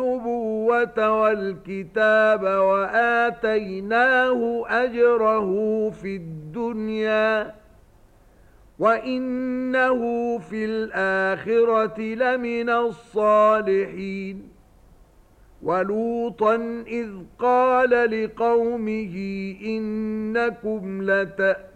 النبوة والكتاب وآتيناه أجره في الدنيا وإنه في الآخرة لمن الصالحين ولوطا إذ قال لقومه إنكم لتأتون